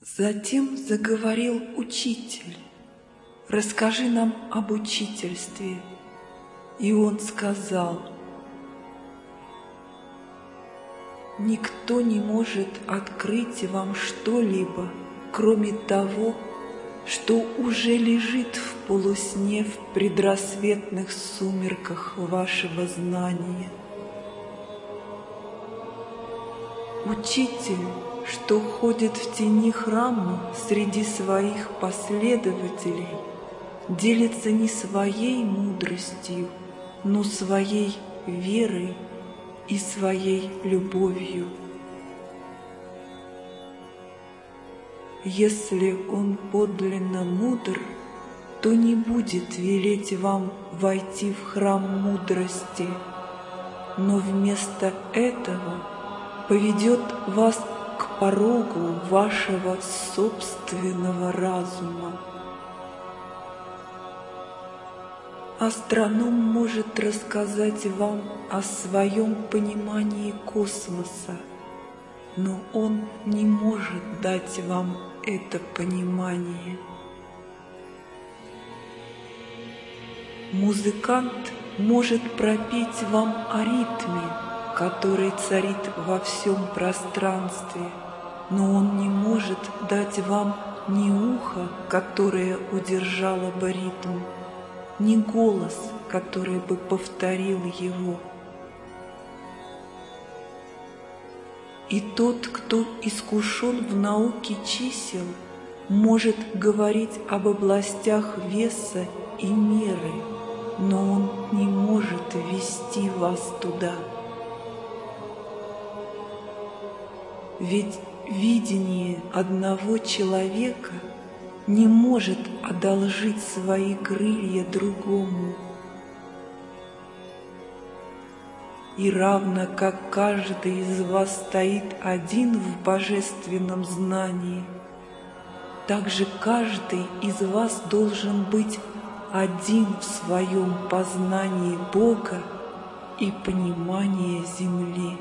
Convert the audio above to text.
Затем заговорил учитель, «Расскажи нам об учительстве». И он сказал, «Никто не может открыть вам что-либо, кроме того, что уже лежит в полусне в предрассветных сумерках вашего знания. Учитель, что ходит в тени храма среди своих последователей, делится не своей мудростью, но своей верой и своей любовью. Если он подлинно мудр, то не будет велеть вам войти в храм мудрости, но вместо этого поведет вас порогу вашего собственного разума. Астроном может рассказать вам о своем понимании космоса, но он не может дать вам это понимание. Музыкант может пропеть вам о ритме, который царит во всем пространстве, но он не может дать вам ни ухо, которое удержало бы ритм, ни голос, который бы повторил его. И тот, кто искушен в науке чисел, может говорить об областях веса и меры, но он не может ввести вас туда. Ведь видение одного человека не может одолжить свои крылья другому – И равно как каждый из вас стоит один в божественном знании, так же каждый из вас должен быть один в своем познании Бога и понимании земли.